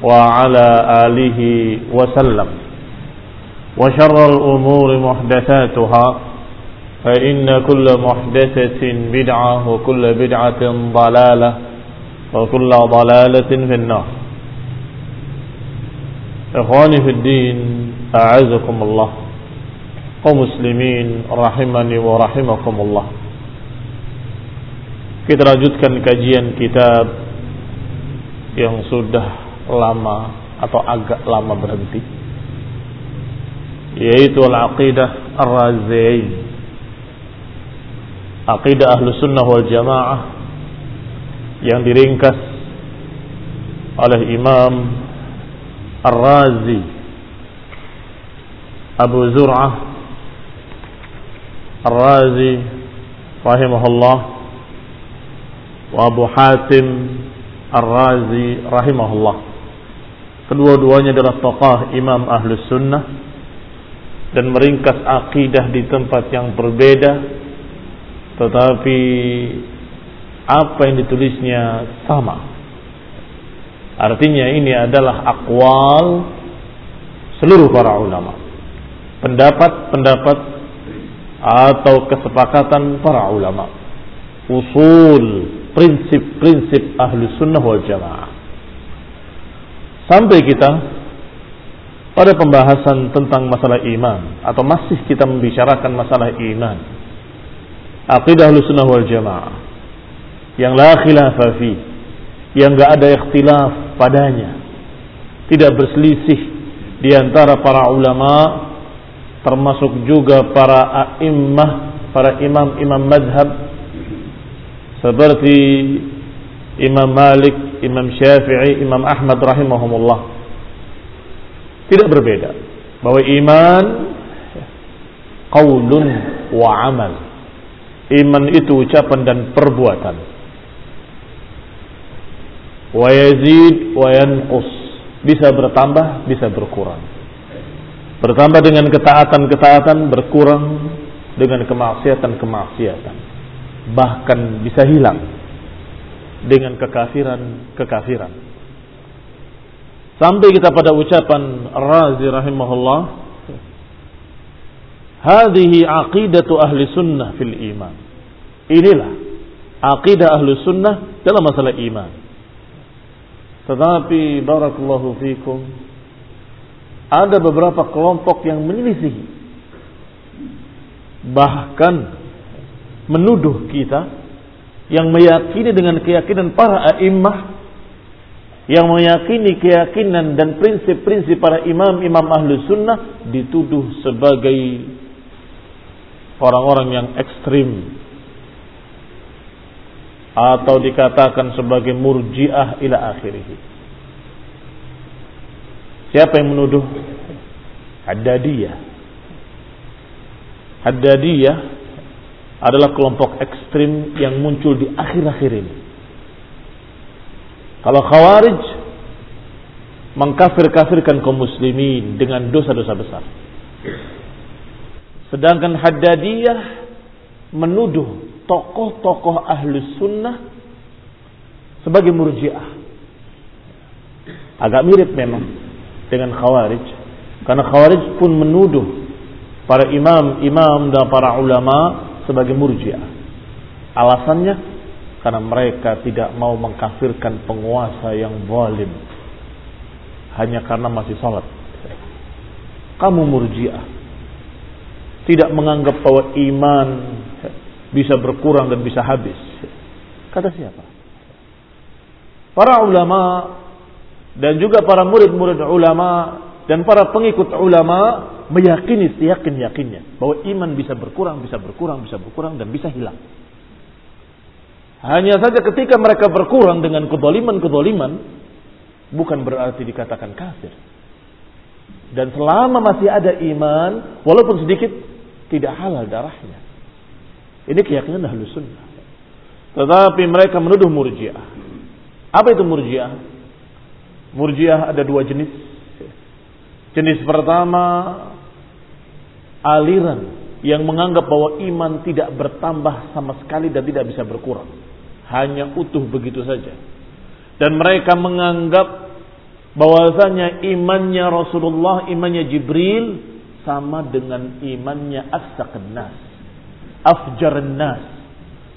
وعلى آله وسلم. وشر الأمور محدثاتها فإن كل محدثة بدعة وكل بدعة ضلالة وكل ضلالة في النار. إخواني في الدين أعزكم الله. قوم مسلمين رحمني ورحمكم الله. Kita lanjutkan kajian kitab yang sudah lama atau agak lama berhenti. Yaitu al-aqidah ar-raziyain aqidah ahlu sunnah wal jamaah yang diringkas oleh Imam Ar-Razi Abu Zur'ah Ar-Razi rahimahullah wa Abu Hatim Ar-Razi rahimahullah kedua-duanya adalah tokoh Imam Ahlus Sunnah dan meringkas akidah di tempat yang berbeda tetapi apa yang ditulisnya sama. Artinya ini adalah akwal seluruh para ulama. Pendapat-pendapat atau kesepakatan para ulama. Usul, prinsip-prinsip ahli sunnah wal jamaah. Sampai kita pada pembahasan tentang masalah iman. Atau masih kita membicarakan masalah iman. Aqidah sunnah wal jamaah yang la khilafa fi yang enggak ada ikhtilaf padanya tidak berselisih di antara para ulama termasuk juga para a'immah para imam-imam madhab seperti Imam Malik, Imam Syafi'i, Imam Ahmad rahimahumullah. Tidak berbeda bahwa iman qaulun wa amal. Iman itu ucapan dan perbuatan. Wa yazid wa yanqus. Bisa bertambah bisa berkurang. Bertambah dengan ketaatan-ketaatan berkurang dengan kemaksiatan-kemaksiatan. Bahkan bisa hilang dengan kekafiran-kekafiran sampai kita pada ucapan Razi rahimahullah hadhihi aqidatu ahli sunnah fil iman. Inilah aqidah ahli sunnah dalam masalah iman. Tetapi barakallahu fikum ada beberapa kelompok yang menyelisihi bahkan menuduh kita yang meyakini dengan keyakinan para a'immah yang meyakini keyakinan dan prinsip-prinsip para imam-imam ahlu sunnah dituduh sebagai orang-orang yang ekstrim atau dikatakan sebagai murjiah ila akhirih. Siapa yang menuduh? Haddadiyah. Haddadiyah adalah kelompok ekstrim yang muncul di akhir-akhir ini. Kalau Khawarij mengkafir-kafirkan kaum muslimin dengan dosa-dosa besar. Sedangkan Haddadiyah menuduh tokoh-tokoh ahlus sunnah sebagai murjiah. Agak mirip memang dengan khawarij. Karena khawarij pun menuduh para imam-imam dan para ulama sebagai murjiah. Alasannya karena mereka tidak mau mengkafirkan penguasa yang zalim hanya karena masih salat. Kamu murjiah. Tidak menganggap bahwa iman bisa berkurang dan bisa habis. Kata siapa? Para ulama dan juga para murid-murid ulama dan para pengikut ulama meyakini seyakin-yakinnya bahwa iman bisa berkurang, bisa berkurang, bisa berkurang dan bisa hilang. Hanya saja ketika mereka berkurang dengan kedoliman-kedoliman, bukan berarti dikatakan kafir. Dan selama masih ada iman, walaupun sedikit, tidak halal darahnya. Ini keyakinan ahlu sunnah. Tetapi mereka menuduh murjiah. Apa itu murjiah? Murjiah ada dua jenis. Jenis pertama aliran yang menganggap bahwa iman tidak bertambah sama sekali dan tidak bisa berkurang. Hanya utuh begitu saja. Dan mereka menganggap bahwasanya imannya Rasulullah, imannya Jibril sama dengan imannya as-saqan nas afjar nas.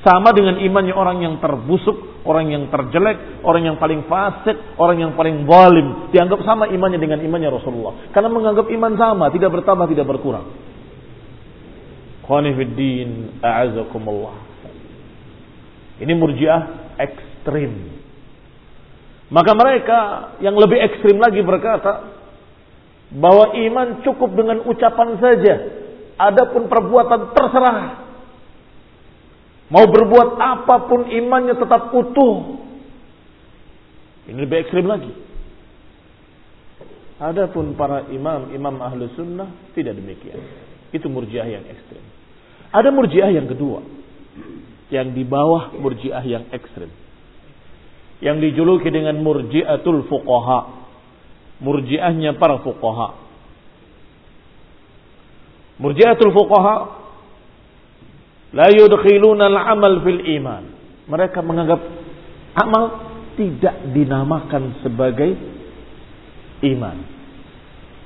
Sama dengan imannya orang yang terbusuk, orang yang terjelek, orang yang paling fasik, orang yang paling zalim. Dianggap sama imannya dengan imannya Rasulullah. Karena menganggap iman sama, tidak bertambah, tidak berkurang. Khonifuddin, a'azakumullah. Ini murjiah ekstrim. Maka mereka yang lebih ekstrim lagi berkata, bahwa iman cukup dengan ucapan saja. Adapun perbuatan terserah Mau berbuat apa pun imannya tetap utuh. Ini lebih ekstrim lagi. Adapun para imam, imam ahlu sunnah tidak demikian. Itu murjiah yang ekstrim. Ada murjiah yang kedua. Yang di bawah murjiah yang ekstrim. Yang dijuluki dengan murjiatul fuqaha. Murjiahnya para fuqaha. Murjiatul fuqaha La yudkhiluna al-amal fil iman. Mereka menganggap amal tidak dinamakan sebagai iman.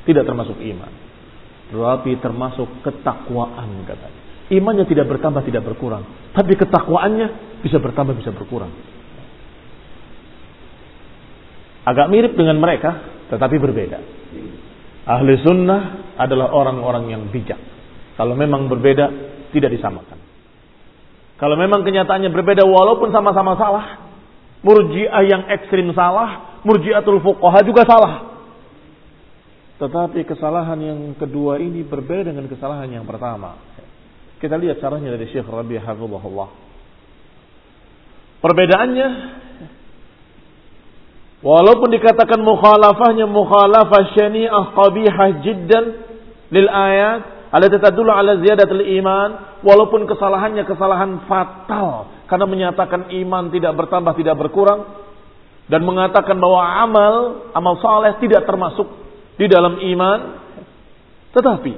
Tidak termasuk iman. Tetapi termasuk ketakwaan katanya. Imannya tidak bertambah, tidak berkurang. Tapi ketakwaannya bisa bertambah, bisa berkurang. Agak mirip dengan mereka, tetapi berbeda. Ahli sunnah adalah orang-orang yang bijak. Kalau memang berbeda, tidak disamakan. Kalau memang kenyataannya berbeda walaupun sama-sama salah. Murji'ah yang ekstrim salah, murji'atul fuqaha juga salah. Tetapi kesalahan yang kedua ini berbeda dengan kesalahan yang pertama. Kita lihat caranya dari Syekh Rabi Hafizahullah. Perbedaannya walaupun dikatakan mukhalafahnya mukhalafah syani'ah qabihah jiddan lil ayat Ala tatadullu ala ziyadatul iman walaupun kesalahannya kesalahan fatal karena menyatakan iman tidak bertambah tidak berkurang dan mengatakan bahwa amal amal saleh tidak termasuk di dalam iman tetapi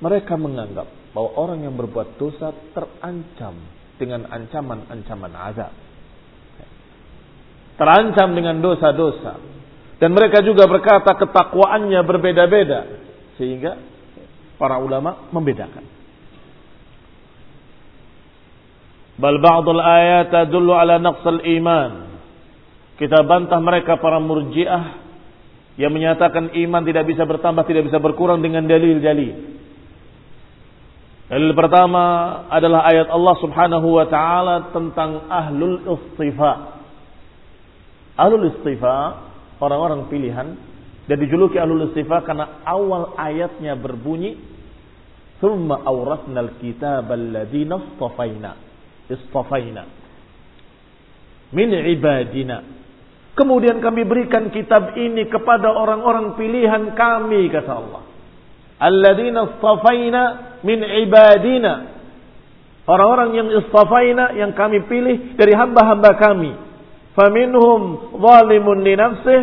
mereka menganggap bahwa orang yang berbuat dosa terancam dengan ancaman-ancaman azab terancam dengan dosa-dosa dan mereka juga berkata ketakwaannya berbeda-beda sehingga para ulama membedakan. Bal ba'dul ayat ala naqsal iman. Kita bantah mereka para murjiah yang menyatakan iman tidak bisa bertambah, tidak bisa berkurang dengan dalil-dalil. Dalil pertama adalah ayat Allah Subhanahu wa taala tentang ahlul istifa. Ahlul istifa, orang-orang pilihan dan dijuluki ahlul istifa karena awal ayatnya berbunyi "Tsumma awratnal kitaba alladziina istafaina." Istafaina. Min ibadina Kemudian kami berikan kitab ini kepada orang-orang pilihan kami kata Allah. Alladzina istafaina min ibadina. Orang-orang yang istafaina yang kami pilih dari hamba-hamba kami. Faminhum zalimun li nafsih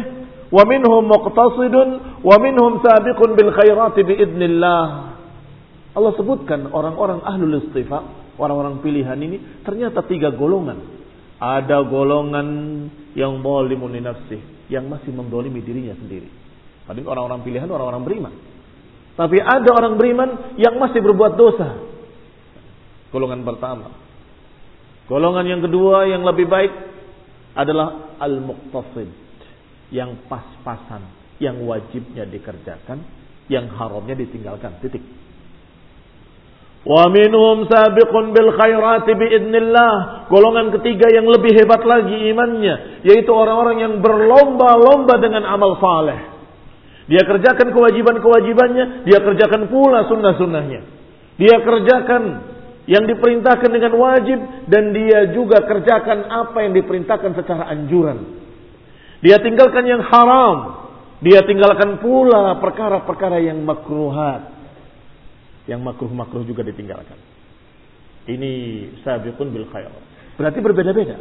wa minhum muqtasidun wa minhum sabiqun bil khairati biidznillah. Allah sebutkan orang-orang ahlul istifa, orang-orang pilihan ini ternyata tiga golongan ada golongan yang zalimun li nafsih, yang masih mendolimi dirinya sendiri. Tadi orang-orang pilihan orang-orang beriman. Tapi ada orang beriman yang masih berbuat dosa. Golongan pertama. Golongan yang kedua yang lebih baik adalah al-muqtasid. Yang pas-pasan. Yang wajibnya dikerjakan. Yang haramnya ditinggalkan. Titik. Wa minhum sabiqun bil khairati biidnillah. Golongan ketiga yang lebih hebat lagi imannya. Yaitu orang-orang yang berlomba-lomba dengan amal saleh. Dia kerjakan kewajiban-kewajibannya. Dia kerjakan pula sunnah-sunnahnya. Dia kerjakan yang diperintahkan dengan wajib. Dan dia juga kerjakan apa yang diperintahkan secara anjuran. Dia tinggalkan yang haram. Dia tinggalkan pula perkara-perkara yang makruhat yang makruh-makruh juga ditinggalkan. Ini sabiqun bil khair. Berarti berbeda-beda.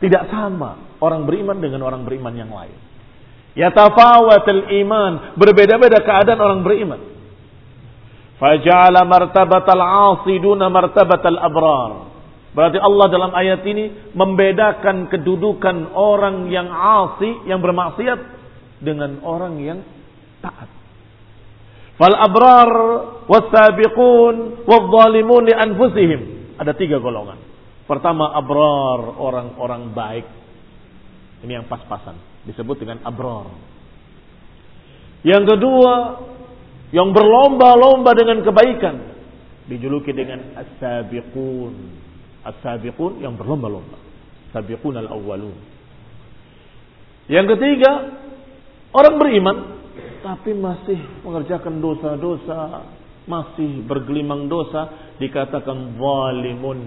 Tidak sama orang beriman dengan orang beriman yang lain. Yatafawatul iman. Berbeda-beda keadaan orang beriman. Faja'ala martabatal asiduna martabatal abrar. Berarti Allah dalam ayat ini membedakan kedudukan orang yang asi, yang bermaksiat dengan orang yang taat. Fal abrar wasabiqun wadzalimun li anfusihim. Ada tiga golongan. Pertama abrar, orang-orang baik. Ini yang pas-pasan, disebut dengan abrar. Yang kedua, yang berlomba-lomba dengan kebaikan, dijuluki dengan as-sabiqun. As-sabiqun yang berlomba-lomba. Sabiqun al-awwalun. Yang ketiga, orang beriman tapi masih mengerjakan dosa-dosa, masih bergelimang dosa, dikatakan zalimun.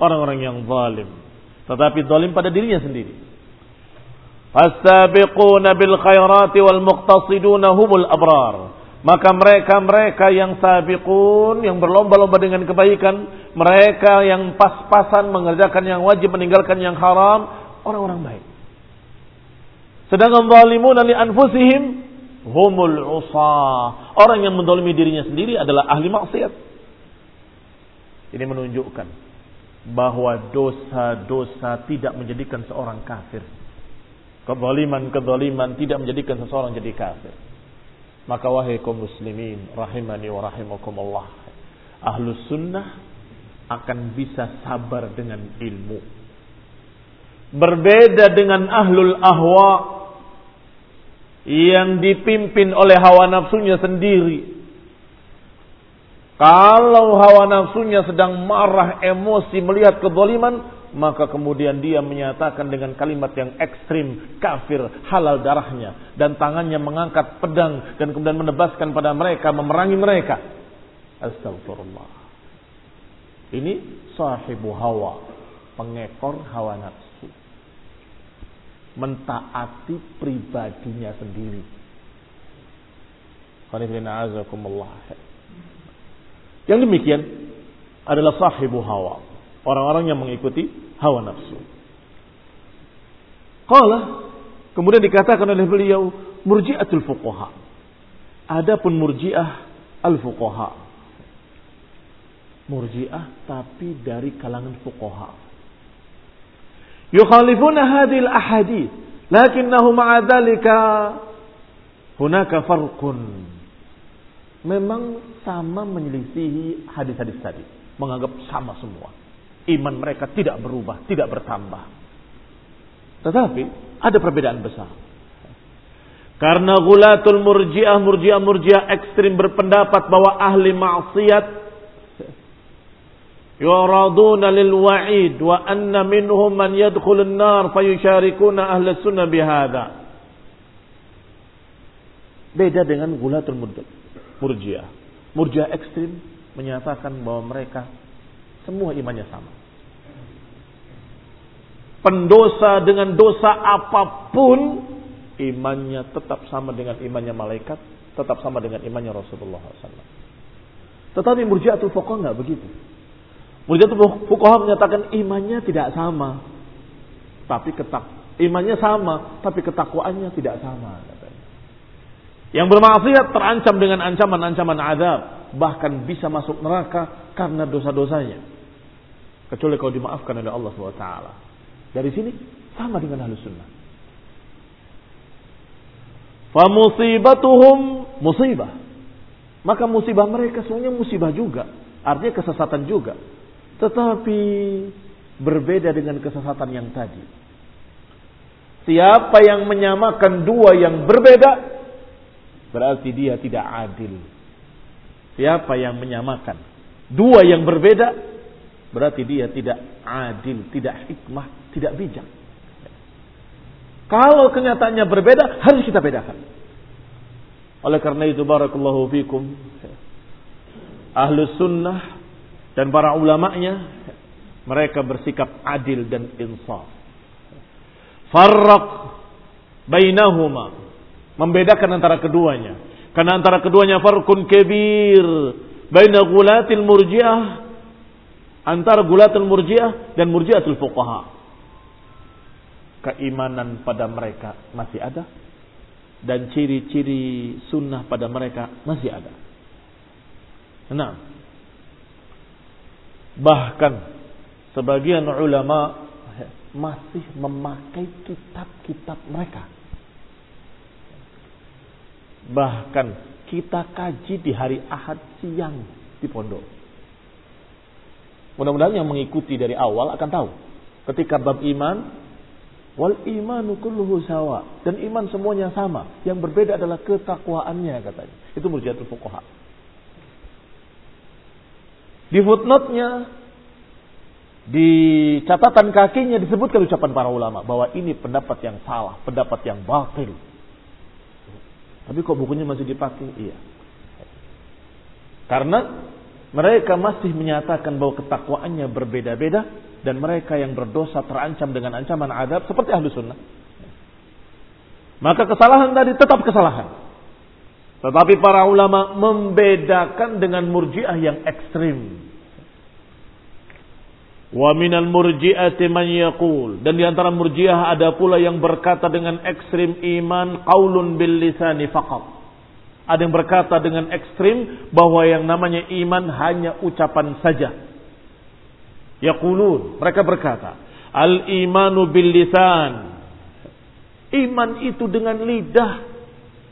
Orang-orang yang zalim. Tetapi zalim pada dirinya sendiri. Fastabiquna bil khairati wal muqtasiduna humul abrar. Maka mereka-mereka yang sabiqun, yang berlomba-lomba dengan kebaikan, mereka yang pas-pasan mengerjakan yang wajib, meninggalkan yang haram, orang-orang baik. Sedangkan zalimun li anfusihim humul usah. Orang yang mendolimi dirinya sendiri adalah ahli maksiat. Ini menunjukkan bahwa dosa-dosa tidak menjadikan seorang kafir. Kezaliman-kezaliman tidak menjadikan seseorang jadi kafir. Maka wahai kaum muslimin rahimani wa rahimakumullah. Ahlus sunnah akan bisa sabar dengan ilmu. Berbeda dengan ahlul ahwa yang dipimpin oleh hawa nafsunya sendiri. Kalau hawa nafsunya sedang marah, emosi, melihat kezaliman, maka kemudian dia menyatakan dengan kalimat yang ekstrim, kafir, halal darahnya. Dan tangannya mengangkat pedang dan kemudian menebaskan pada mereka, memerangi mereka. Astagfirullah. Ini sahibu hawa, pengekor hawa nafsu mentaati pribadinya sendiri. Yang demikian adalah sahibu hawa. Orang-orang yang mengikuti hawa nafsu. Qala kemudian dikatakan oleh beliau murji'atul fuqaha. Adapun murji'ah al-fuqaha. Murji'ah tapi dari kalangan fuqaha yukhalifuna hadhil ahadith. Lakinnahu ma'a dhalika hunaka farqun. Memang sama menyelisihi hadis-hadis tadi. Menganggap sama semua. Iman mereka tidak berubah tidak bertambah. Tetapi ada perbedaan besar. Karena gulatul murjiah, murjiah, murjiah ekstrim berpendapat bahwa ahli maksiat yuraduna lil wa'id wa anna minhum man yadkhulun nar fayusharikuna ahli sunnah bihada. Beda dengan gulatul murjiah. Murjiah ekstrim menyatakan bahwa mereka semua imannya sama. Pendosa dengan dosa apa pun imannya tetap sama dengan imannya malaikat, tetap sama dengan imannya Rasulullah SAW. Tetapi murjiatul fuqaha nggak begitu. Murjiatul fuqaha menyatakan imannya tidak sama, tapi ketak imannya sama, tapi ketakwaannya tidak sama. Yang bermaksiat terancam dengan ancaman-ancaman azab, bahkan bisa masuk neraka karena dosa-dosanya. Kecuali kalau dimaafkan oleh Allah SWT. Dari sini sama dengan halus sunnah. Famusibatuhum musibah. Maka musibah mereka semuanya musibah juga. Artinya kesesatan juga. Tetapi berbeda dengan kesesatan yang tadi. Siapa yang menyamakan dua yang berbeda, berarti dia tidak adil. Siapa yang menyamakan dua yang berbeda, berarti dia tidak adil, tidak hikmah, tidak bijak. Kalau kenyataannya berbeda, harus kita bedakan. Oleh karena itu, barakallahu fikum. Ahlus sunnah dan para ulama'nya, mereka bersikap adil dan insaf. Farraq bainahuma. Membedakan antara keduanya. Karena antara keduanya farkun kebir. Baina gulatil murjiah. Antara gulatil murjiah dan murjiatul fuqaha keimanan pada mereka masih ada dan ciri-ciri sunnah pada mereka masih ada. Nah, bahkan sebagian ulama masih memakai kitab-kitab mereka. Bahkan kita kaji di hari Ahad siang di pondok. Mudah-mudahan yang mengikuti dari awal akan tahu. Ketika bab iman Wal imanu kulluhu sawa. Dan iman semuanya sama. Yang berbeda adalah ketakwaannya katanya. Itu murjiatul fuqaha. Di footnote-nya di catatan kakinya disebutkan ucapan para ulama bahwa ini pendapat yang salah, pendapat yang batil. Tapi kok bukunya masih dipakai? Iya. Karena mereka masih menyatakan bahwa ketakwaannya berbeda-beda dan mereka yang berdosa terancam dengan ancaman adab seperti ahlu sunnah. Maka kesalahan tadi tetap kesalahan. Tetapi para ulama membedakan dengan murjiah yang ekstrim. Wa minal murji'ati man yaqul dan di antara murjiah ada pula yang berkata dengan ekstrim iman qaulun bil lisani faqat. Ada yang berkata dengan ekstrim bahwa yang namanya iman hanya ucapan saja Yaqulun, mereka berkata, al-imanu bil lisan. Iman itu dengan lidah.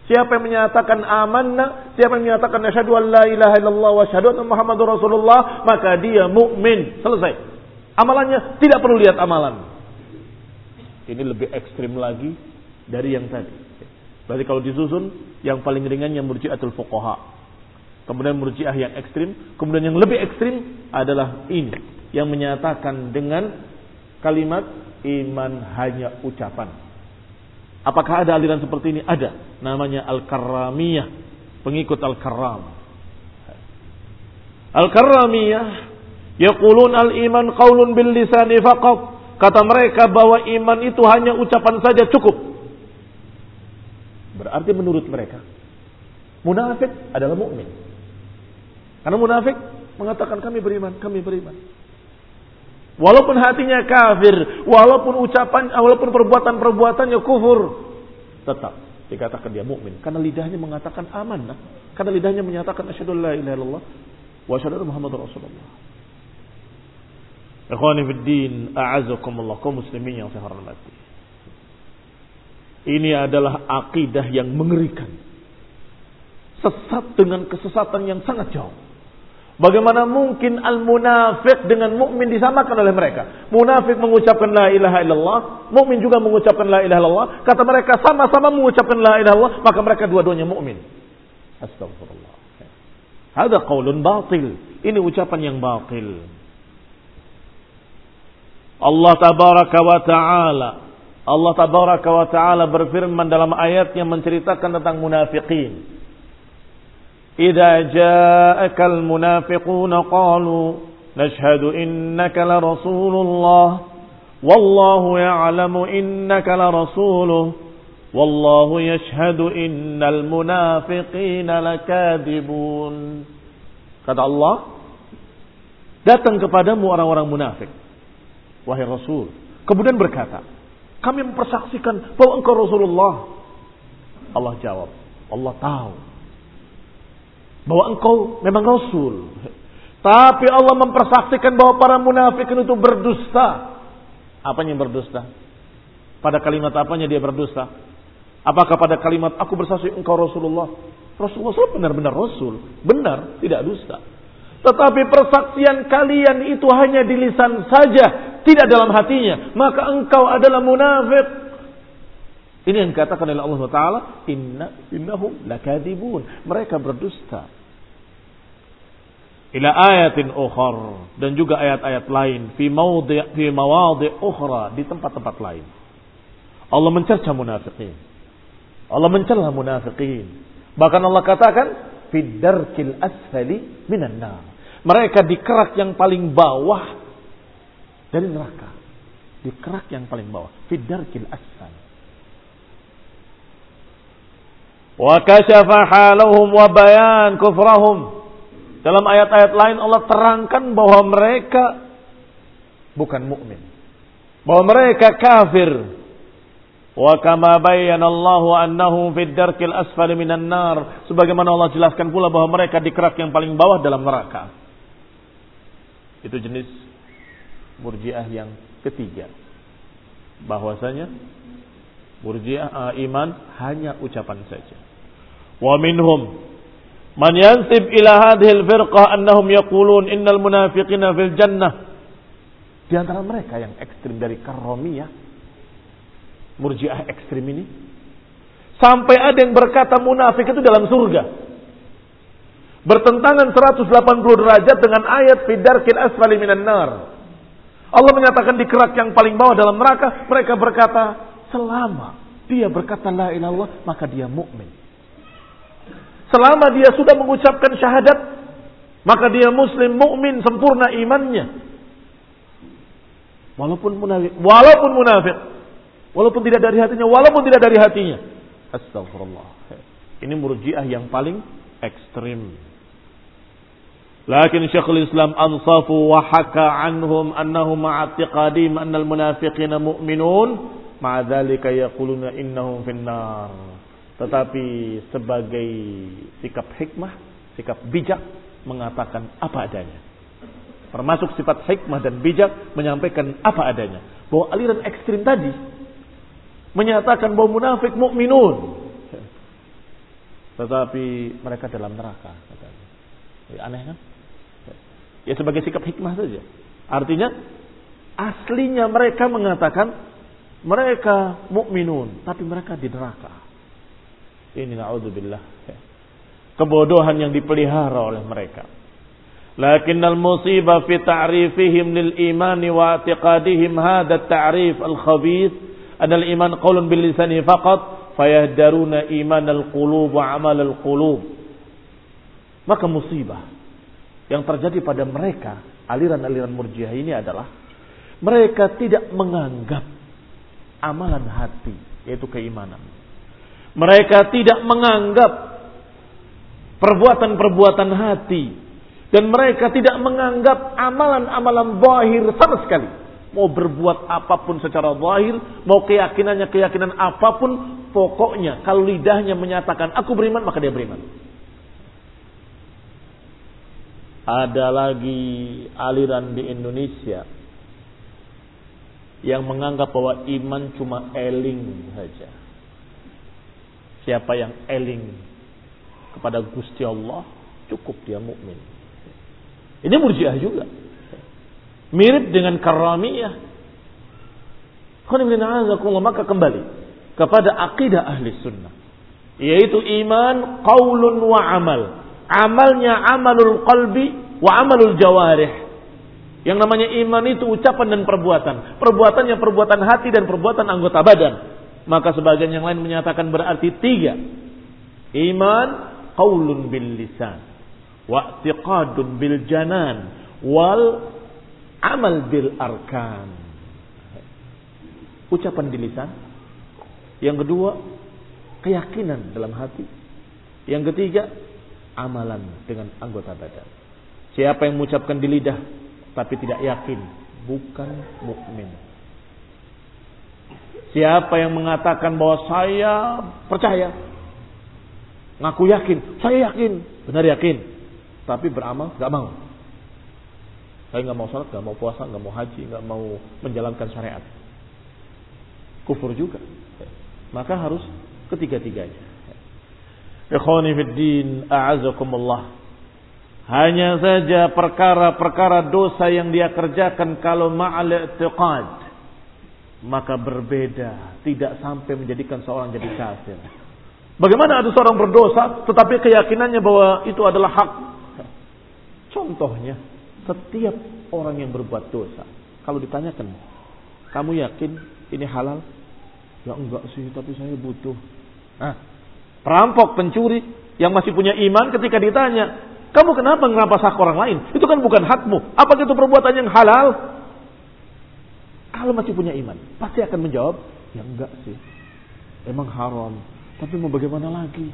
Siapa yang menyatakan amanna, siapa yang menyatakan asyhadu an la ilaha illallah wa asyhadu anna muhammadur rasulullah, maka dia mukmin. Selesai. Amalannya tidak perlu lihat amalan. Ini lebih ekstrim lagi dari yang tadi. Berarti kalau disusun, yang paling ringan yang murjiatul fuqaha. Kemudian murjiah yang ekstrim. Kemudian yang lebih ekstrim adalah ini yang menyatakan dengan kalimat iman hanya ucapan. Apakah ada aliran seperti ini? Ada. Namanya Al-Karramiyah. Pengikut Al-Karram. Al-Karramiyah. Yaqulun al-iman qawlun bil lisani faqat. Kata mereka bahwa iman itu hanya ucapan saja cukup. Berarti menurut mereka. Munafik adalah mukmin. Karena munafik mengatakan kami beriman, kami beriman. Walaupun hatinya kafir, walaupun ucapan, walaupun perbuatan-perbuatannya kufur, tetap dikatakan dia mukmin karena lidahnya mengatakan aman, karena lidahnya menyatakan asyhadu la ilaha illallah wa asyhadu muhammadar rasulullah. Ikhwani fid din, a'azakumullah kaum muslimin yang saya hormati. Ini adalah akidah yang mengerikan. Sesat dengan kesesatan yang sangat jauh. Bagaimana mungkin al-munafik dengan mukmin disamakan oleh mereka? Munafik mengucapkan la ilaha illallah, mukmin juga mengucapkan la ilaha illallah. Kata mereka sama-sama mengucapkan la ilaha illallah, maka mereka dua-duanya mukmin. Astagfirullah. Ada qaulun batil. Ini ucapan yang batil. Allah tabaraka wa taala Allah tabaraka wa taala berfirman dalam ayat yang menceritakan tentang munafikin. إذا جاءك المنافقون قالوا نشهد إنك لرسول الله والله يعلم إنك لرسوله والله يشهد إن المنافقين لكاذبون kata Allah datang kepadamu orang-orang munafik wahai Rasul kemudian berkata kami mempersaksikan bahwa engkau Rasulullah Allah jawab Allah tahu bahwa engkau memang rasul. Tapi Allah mempersaksikan bahwa para munafik itu berdusta. Apa yang berdusta? Pada kalimat apanya dia berdusta? Apakah pada kalimat aku bersaksi engkau Rasulullah? Rasulullah benar-benar Rasul. Benar, tidak dusta. Tetapi persaksian kalian itu hanya di lisan saja, tidak dalam hatinya. Maka engkau adalah munafik. Ini yang dikatakan oleh Allah Taala, inna innahum lakadibun. Mereka berdusta ila ayatin ukhar dan juga ayat-ayat lain fi mawdi' fi mawadhi' ukhra di tempat-tempat lain. Allah mencerca munafikin. Allah mencela munafikin. Bahkan Allah katakan fi darkil asfali minan nar. Mereka di kerak yang paling bawah dari neraka. Di kerak yang paling bawah, fi darkil asfal. Wa kashafa halahum wa bayan kufrahum dalam ayat-ayat lain Allah terangkan bahwa mereka bukan mukmin. Bahwa mereka kafir. Wa kama bayyana Allah annahu fid darkil asfali minan nar. Sebagaimana Allah jelaskan pula bahwa mereka di kerak yang paling bawah dalam neraka. Itu jenis murjiah yang ketiga. Bahwasanya murjiah uh, iman hanya ucapan saja. Wa minhum Man yansib ila hadhil firqah annahum yaqulun innal munafiqina fil jannah. Di antara mereka yang ekstrim dari karomiyah, murjiah ekstrim ini, sampai ada yang berkata munafik itu dalam surga. Bertentangan 180 derajat dengan ayat fidarkil asfali minan nar. Allah menyatakan di kerak yang paling bawah dalam neraka, mereka berkata, selama dia berkata la ilallah, maka dia mukmin. Selama dia sudah mengucapkan syahadat, maka dia muslim mukmin sempurna imannya. Walaupun munafik, walaupun munafik, walaupun tidak dari hatinya, walaupun tidak dari hatinya. Astagfirullah. Ini murjiah yang paling ekstrim. Lakin Syekhul Islam ansafu wa haka anhum annahu ma'atiqadim annal munafiqina mu'minun ma'adzalika yaquluna innahum finnar. Tetapi sebagai sikap hikmah, sikap bijak mengatakan apa adanya. Termasuk sifat hikmah dan bijak menyampaikan apa adanya. Bahwa aliran ekstrim tadi menyatakan bahwa munafik mukminun. Tetapi mereka dalam neraka. Ya, aneh kan? Ya sebagai sikap hikmah saja. Artinya aslinya mereka mengatakan mereka mukminun, tapi mereka di neraka. Ini na'udzubillah. Kebodohan yang dipelihara oleh mereka. Lakin al-musibah fi ta'rifihim lil iman wa i'tiqadihim hadha at-ta'rif al-khabith an al-iman qawlun bil lisani faqat fayahdaruna iman al-qulub wa amal al-qulub. Maka musibah yang terjadi pada mereka aliran-aliran murjiah ini adalah mereka tidak menganggap amalan hati yaitu keimanan mereka tidak menganggap perbuatan-perbuatan hati. Dan mereka tidak menganggap amalan-amalan zahir sama sekali. Mau berbuat apa pun secara zahir, mau keyakinannya keyakinan apa pun, pokoknya kalau lidahnya menyatakan aku beriman, maka dia beriman. Ada lagi aliran di Indonesia yang menganggap bahwa iman cuma eling saja. Siapa yang eling kepada Gusti Allah, cukup dia mukmin. Ini murjiah juga. Mirip dengan karamiyah. Maka kembali kepada akidah ahli sunnah. Yaitu iman qaulun wa amal. Amalnya amalul qalbi wa amalul jawarih. Yang namanya iman itu ucapan dan perbuatan. Perbuatannya perbuatan hati dan perbuatan anggota badan. Maka sebagian yang lain menyatakan berarti tiga. Iman qaulun bil lisan. Wa bil janan. Wal amal bil arkan. Ucapan di lisan. Yang kedua, keyakinan dalam hati. Yang ketiga, amalan dengan anggota badan. Siapa yang mengucapkan di lidah tapi tidak yakin, bukan mukmin. Siapa yang mengatakan bahwa saya percaya, ngaku yakin, saya yakin, benar yakin, tapi beramal nggak mau. Saya nggak mau salat, nggak mau puasa, nggak mau haji, nggak mau menjalankan syariat. Kufur juga. Maka harus ketiga-tiganya. Ikhwani fid din, a'azakumullah. Hanya saja perkara-perkara dosa yang dia kerjakan kalau ma'al i'tiqad maka berbeda, tidak sampai menjadikan seorang jadi kafir. Bagaimana ada seorang berdosa tetapi keyakinannya bahwa itu adalah hak? Contohnya, setiap orang yang berbuat dosa, kalau ditanyakan, kamu yakin ini halal? Ya enggak sih, tapi saya butuh. Nah, perampok, pencuri yang masih punya iman ketika ditanya, kamu kenapa ngerampas hak orang lain? Itu kan bukan hakmu. Apakah itu perbuatan yang halal? Kalau masih punya iman, pasti akan menjawab, ya enggak sih. Emang haram. Tapi mau bagaimana lagi?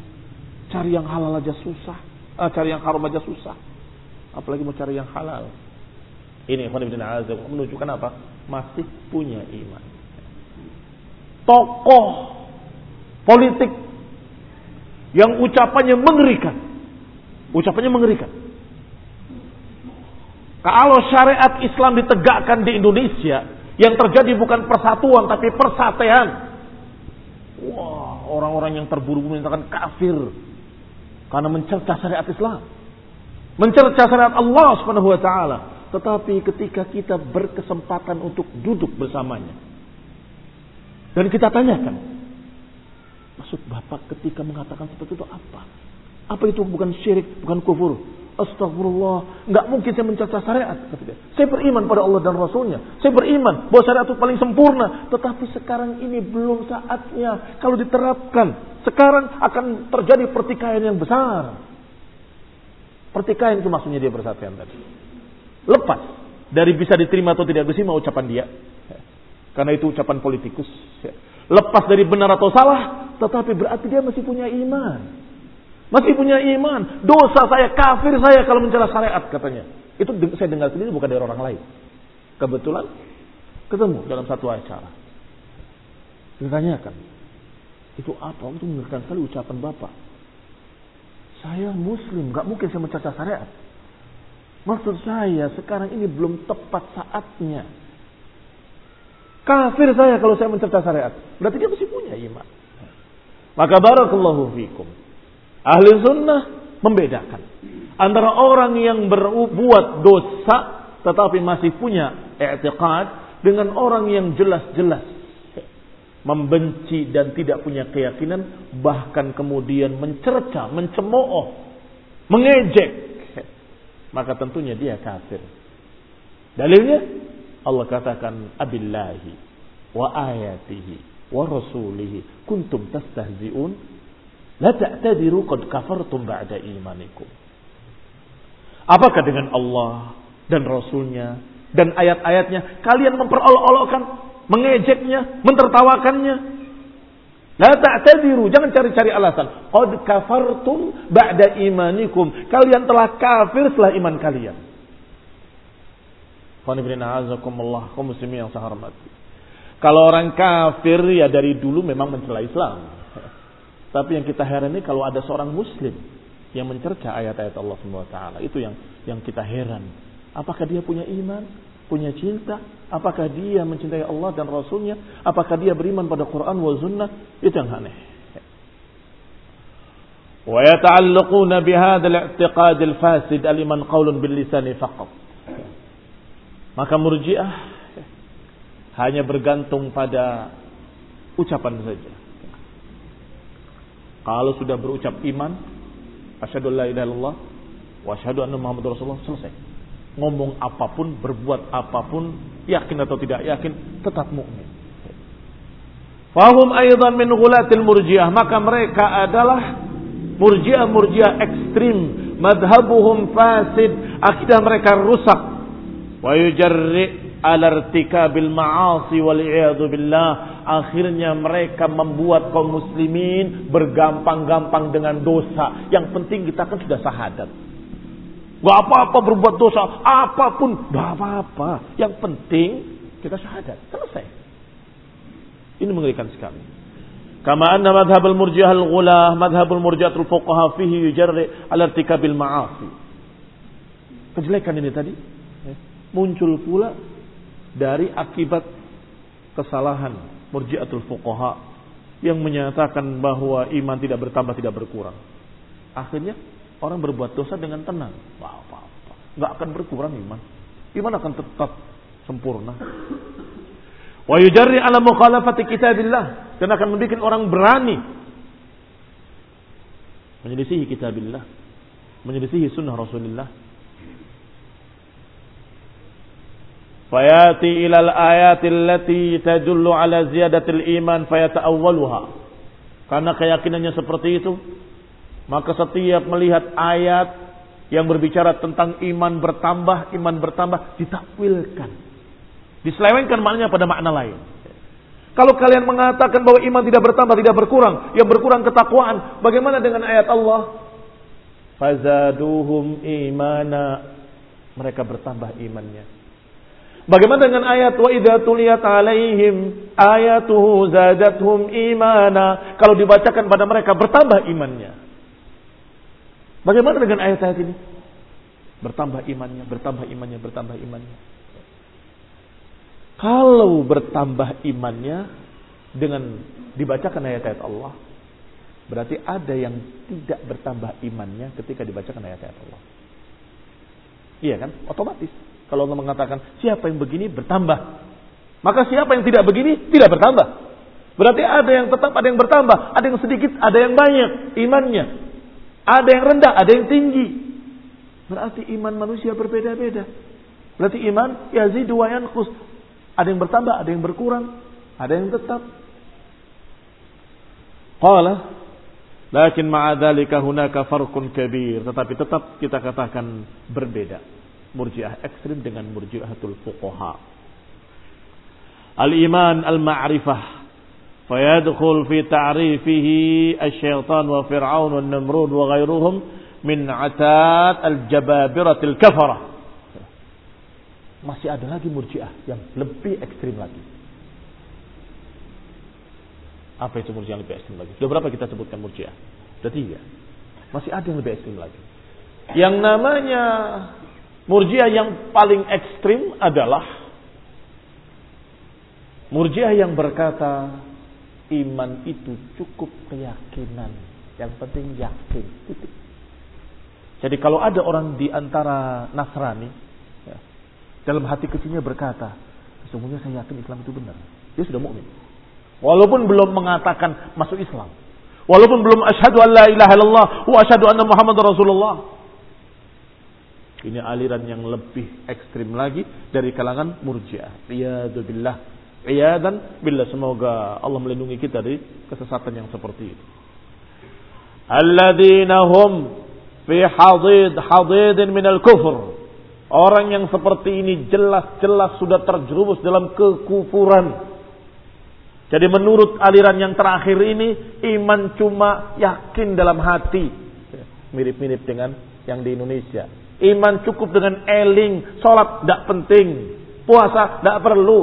Cari yang halal aja susah. Ah, cari yang haram aja susah apalagi mau cari yang halal. Ini ikhwan ibn menunjukkan apa? Masih punya iman. Tokoh politik yang ucapannya mengerikan. Ucapannya mengerikan. Kalau syariat Islam ditegakkan di Indonesia, yang terjadi bukan persatuan tapi persatean. Wah, orang-orang yang terburu-buru menyatakan kafir karena mencerca syariat Islam mencerca syariat Allah Subhanahu wa taala. Tetapi ketika kita berkesempatan untuk duduk bersamanya dan kita tanyakan, maksud Bapak ketika mengatakan seperti itu apa? Apa itu bukan syirik, bukan kufur? Astagfirullah, nggak mungkin saya mencerca syariat. Saya beriman pada Allah dan Rasulnya. Saya beriman bahwa syariat itu paling sempurna. Tetapi sekarang ini belum saatnya. Kalau diterapkan, sekarang akan terjadi pertikaian yang besar. Pertikaian itu maksudnya dia bersatuan tadi. Lepas dari bisa diterima atau tidak diterima ucapan dia. Karena itu ucapan politikus. Lepas dari benar atau salah, tetapi berarti dia masih punya iman. Masih punya iman. Dosa saya, kafir saya kalau mencela syariat katanya. Itu saya dengar sendiri bukan dari orang lain. Kebetulan ketemu dalam satu acara. Ditanyakan, itu apa? Itu mengerikan sekali ucapan Bapak. Saya muslim, gak mungkin saya mencacat syariat. Maksud saya sekarang ini belum tepat saatnya. Kafir saya kalau saya mencerca syariat. Berarti dia masih punya iman. Maka barakallahu fikum. Ahli sunnah membedakan. Antara orang yang berbuat dosa tetapi masih punya i'tiqad dengan orang yang jelas-jelas membenci dan tidak punya keyakinan, bahkan kemudian mencerca, mencemooh, mengejek, maka tentunya dia kafir. Dalilnya Allah katakan abillahi wa ayatihi wa rasulihi kuntum tastahzi'un la ta'tadiru qad kafartum ba'da imanikum. Apakah dengan Allah dan Rasulnya dan ayat-ayatnya kalian memperolok-olokkan mengejeknya, mentertawakannya. La ta'tadiru, jangan cari-cari alasan. Qad kafartum ba'da imanikum. Kalian telah kafir setelah iman kalian. muslimin yang saya hormati. Kalau orang kafir ya dari dulu memang mencela Islam. Tapi yang kita heran ini kalau ada seorang muslim yang mencerca ayat-ayat Allah Subhanahu wa itu yang yang kita heran. Apakah dia punya iman, punya cinta? Apakah dia mencintai Allah dan Rasulnya? Apakah dia beriman pada Quran wa sunnah? Itu yang aneh. Wa yata'allaquna bihadha al-i'tiqad fasid aliman bil lisani. Maka Murji'ah hanya bergantung pada ucapan saja kalau sudah berucap iman asyhadu la ilaha illallah wa asyhadu anna muhammadar rasulullah selesai ngomong apa pun berbuat apa pun yakin atau tidak yakin tetap mukmin Fahum aydan min ghulatil murjiah maka mereka adalah murjiah-murjiah ekstrim, madhabuhum fasid, akidah mereka rusak. Wa yujarri ala irtikabil ma'asi wal billah. Akhirnya mereka membuat kaum muslimin bergampang-gampang dengan dosa. Yang penting kita kan sudah sahadat. Gak apa-apa berbuat dosa, apa pun, gak apa-apa. Yang penting kita syahadat, selesai. Ini mengerikan sekali. Kama anna madhab al-murji'ah al-ghulah, madhab al-murji'atul fuqaha fihi yujarri ala ma'asi. Kejelekan ini tadi ya, muncul pula dari akibat kesalahan murji'atul fuqaha yang menyatakan bahwa iman tidak bertambah tidak berkurang. Akhirnya orang berbuat dosa dengan tenang. Wah, apa, apa. Nggak akan berkurang iman. Iman akan tetap sempurna. Wa yujarri ala mukhalafati kitabillah dan akan membuat orang berani menyelisihi kitabillah, menyelisihi sunnah Rasulullah. Fayati ilal ayati allati tadullu ala ziyadatil iman fayata'awwaluha. Karena keyakinannya seperti itu, maka setiap melihat ayat yang berbicara tentang iman bertambah, iman bertambah ditakwilkan Diselewengkan maknanya pada makna lain. Kalau kalian mengatakan bahwa iman tidak bertambah, tidak berkurang, yang berkurang ketakwaan, bagaimana dengan ayat Allah? Fazaduhum imana. Mereka bertambah imannya. Bagaimana dengan ayat wa idza tuliyat alaihim ayatuhu zadathum imana? Kalau dibacakan pada mereka bertambah imannya. Bagaimana dengan ayat-ayat ini? Bertambah imannya, bertambah imannya, bertambah imannya. Kalau bertambah imannya dengan dibacakan ayat-ayat Allah, berarti ada yang tidak bertambah imannya ketika dibacakan ayat-ayat Allah. Iya kan? Otomatis. Kalau Allah mengatakan siapa yang begini bertambah, maka siapa yang tidak begini tidak bertambah. Berarti ada yang tetap, ada yang bertambah, ada yang sedikit, ada yang banyak imannya. Ada yang rendah, ada yang tinggi. Berarti iman manusia berbeda-beda. Berarti iman yazidu wa yanqus. Ada yang bertambah, ada yang berkurang, ada yang tetap. Qala lakin ma'a dzalika hunaka farqun kabir, tetapi tetap kita katakan berbeda. Murji'ah ekstrim dengan Murji'ahatul fuqaha. Al-iman al-ma'rifah fayadkhul fi ta'rifihi asy-syaitan wa fir'aun wa namrud wa ghairuhum min 'atat al-jababiratil kafarah. Masih ada lagi Murji'ah yang lebih ekstrim lagi. Apa itu Murji'ah lebih ekstrim lagi? Sudah berapa kita sebutkan Murji'ah? Sudah tiga. Masih ada yang lebih ekstrim lagi. Yang namanya murjiah yang paling ekstrim adalah murjiah yang berkata iman itu cukup keyakinan. Yang penting yakin. Jadi kalau ada orang di antara Nasrani dalam hati kecilnya berkata, sesungguhnya saya yakin Islam itu benar. Dia sudah mukmin. Walaupun belum mengatakan masuk Islam. Walaupun belum asyhadu an la ilaha illallah wa asyhadu anna Muhammad Rasulullah. Ini aliran yang lebih ekstrim lagi dari kalangan murjiah. Billah. Iyadan billah. Semoga Allah melindungi kita dari kesesatan yang seperti itu. Alladzina hum fi hadid hadidin minal kufur Orang yang seperti ini jelas-jelas sudah terjerumus dalam kekufuran. Jadi menurut aliran yang terakhir ini, iman cuma yakin dalam hati. Mirip-mirip dengan yang di Indonesia. Iman cukup dengan eling, sholat tidak penting, puasa tidak perlu,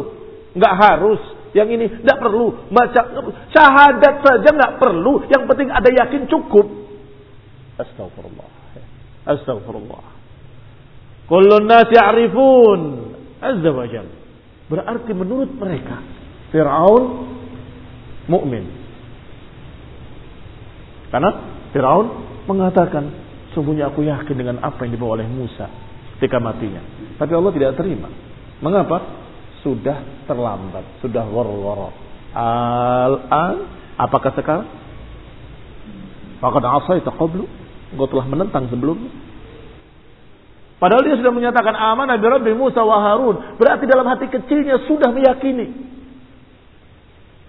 nggak harus. Yang ini tidak perlu, baca syahadat saja nggak perlu. Yang penting ada yakin cukup. Astagfirullah. Astagfirullah. Kullun nas ya'rifun azza wa. Berarti menurut mereka Firaun mukmin. Karena Firaun mengatakan, sungguhnya aku yakin dengan apa yang dibawa oleh Musa ketika matinya. Tapi Allah tidak terima. Mengapa? Sudah terlambat, sudah wor-wor. Al-an, apakah sekarang? Faqad asaita qablu. Engkau telah menentang sebelumnya. Padahal dia sudah menyatakan aman Nabi Rabbi Musa wa Harun. Berarti dalam hati kecilnya sudah meyakini.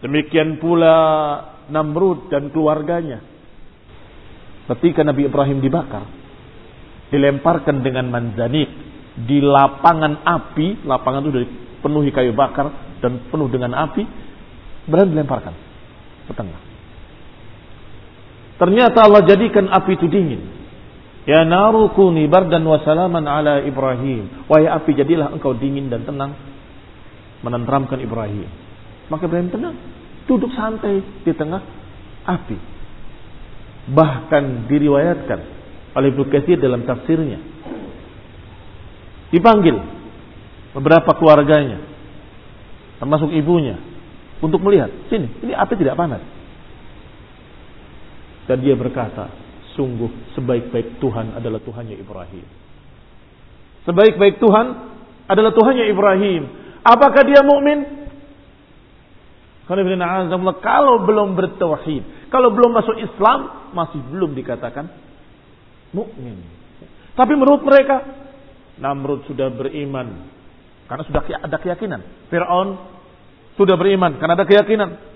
Demikian pula Namrud dan keluarganya. Ketika Nabi Ibrahim dibakar. Dilemparkan dengan manzanik. Di lapangan api. Lapangan itu dipenuhi kayu bakar. Dan penuh dengan api. Berani dilemparkan. Ke tengah. Ternyata Allah jadikan api itu dingin. Ya naru kuni bardan wa salaman ala Ibrahim. Wahai api jadilah engkau dingin dan tenang menenteramkan Ibrahim. Maka Ibrahim tenang, duduk santai di tengah api. Bahkan diriwayatkan oleh Ibnu Katsir dalam tafsirnya. Dipanggil beberapa keluarganya termasuk ibunya untuk melihat, sini, ini api tidak panas. Dan dia berkata, Sungguh sebaik-baik Tuhan adalah Tuhannya Ibrahim. Sebaik-baik Tuhan adalah Tuhannya Ibrahim. Apakah dia mukmin? Kalau belum bertauhid, kalau belum masuk Islam, masih belum dikatakan mukmin. Tapi menurut mereka, Namrud sudah beriman karena sudah ada keyakinan. Fir'aun sudah beriman karena ada keyakinan.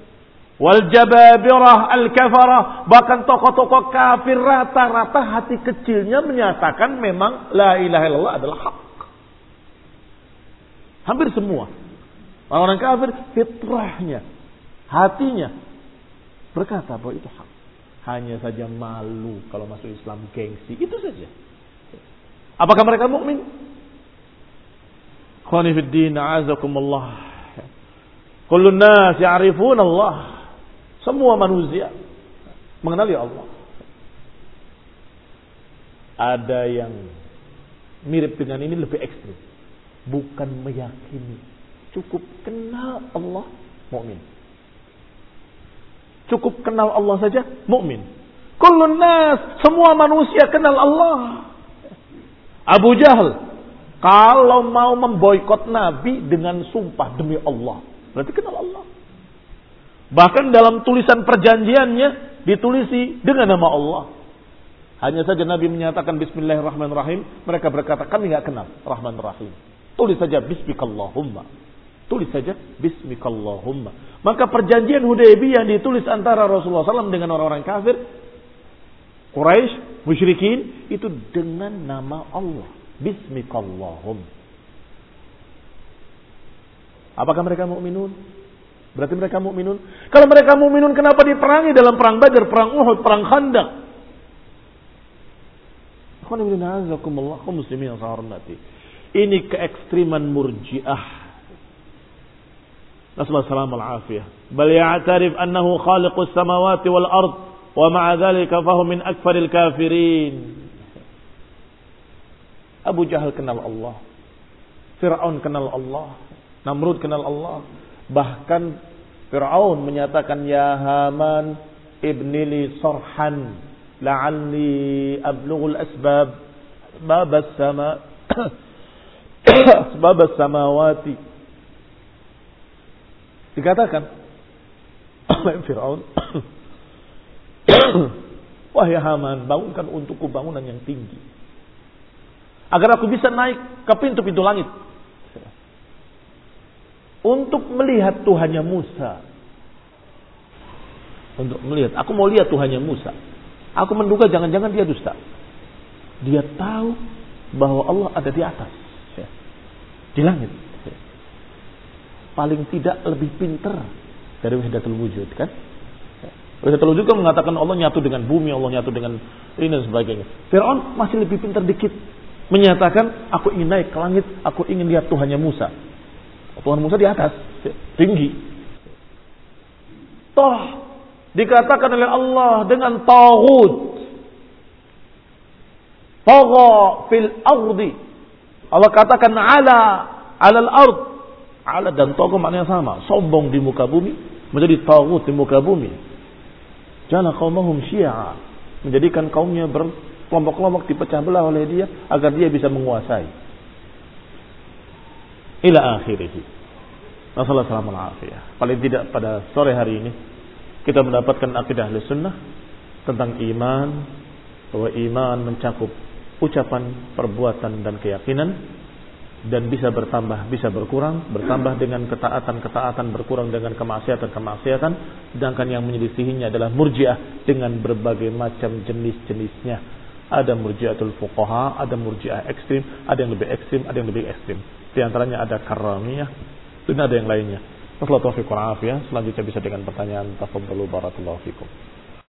Wal jababirah al kafarah bahkan tokoh-tokoh kafir rata-rata hati kecilnya menyatakan memang la ilaha illallah adalah hak. Hampir semua orang-orang kafir fitrahnya, hatinya berkata bahwa itu hak. Hanya saja malu kalau masuk Islam gengsi, itu saja. Apakah mereka mukmin? Khonifuddin a'azakumullah. Kullun nas ya'rifun Allah semua manusia mengenali Allah. Ada yang mirip dengan ini lebih ekstrim. Bukan meyakini. Cukup kenal Allah, mukmin. Cukup kenal Allah saja, mukmin. Kullun semua manusia kenal Allah. Abu Jahal, kalau mau memboikot Nabi dengan sumpah demi Allah, berarti kenal Allah. Bahkan dalam tulisan perjanjiannya ditulisi dengan nama Allah. Hanya saja Nabi menyatakan Bismillahirrahmanirrahim. Mereka berkata kami nggak kenal Rahman Rahim. Tulis saja Bismikallahumma. Tulis saja Bismikallahumma. Maka perjanjian Hudaybiyah yang ditulis antara Rasulullah SAW dengan orang-orang kafir. Quraisy, musyrikin. Itu dengan nama Allah. Bismikallahumma. Apakah mereka mukminun? Berarti mereka mukminun. Kalau mereka mukminun kenapa diperangi dalam perang Badar, perang Uhud, perang Khandaq? Ini keekstriman murjiah. Nasallahu salam al-afiyah. Bal ya'tarif annahu khaliqus samawati wal ard wa ma'a dhalika fahu min akfaril kafirin. Abu Jahal kenal Allah. Fir'aun kenal Allah. Namrud kenal Allah. Bahkan Fir'aun menyatakan ya Haman ibnili sarhan la'alli ablughul asbab babas sama babas samawati dikatakan oleh Fir'aun Wahai Haman, bangunkan untukku bangunan yang tinggi. Agar aku bisa naik ke pintu-pintu langit untuk melihat Tuhannya Musa. Untuk melihat, aku mau lihat Tuhannya Musa. Aku menduga jangan-jangan dia dusta. Dia tahu bahwa Allah ada di atas, ya. di langit. Paling tidak lebih pintar dari wahdatul wujud kan? Wahdatul wujud kan mengatakan Allah nyatu dengan bumi, Allah nyatu dengan ini dan sebagainya. Fir'aun masih lebih pintar dikit menyatakan aku ingin naik ke langit, aku ingin lihat Tuhannya Musa. Tuhan Musa di atas, tinggi. Toh dikatakan oleh Allah dengan taghut. Tagha fil ardi. Allah katakan ala alal ard. Ala dan tagha maknanya sama, sombong di muka bumi menjadi taghut di muka bumi. Jana qaumahum syi'a. menjadikan kaumnya berkelompok-kelompok dipecah belah oleh dia agar dia bisa menguasai. Ila akhirih. Masalah salam afiyah. Paling tidak pada sore hari ini kita mendapatkan akidah sunnah tentang iman bahwa iman mencakup ucapan, perbuatan dan keyakinan dan bisa bertambah, bisa berkurang, bertambah dengan ketaatan-ketaatan, berkurang dengan kemaksiatan-kemaksiatan, sedangkan yang menyelisihinya adalah murjiah dengan berbagai macam jenis-jenisnya. Ada murjiatul fuqaha, ada murjiah ekstrim, ada yang lebih ekstrim, ada yang lebih ekstrim. Di antaranya ada karamiyah, dan ada yang lainnya. Wassalamualaikum warahmatullahi wabarakatuh. Selanjutnya bisa dengan pertanyaan. Tafadhalu barakallahu fikum.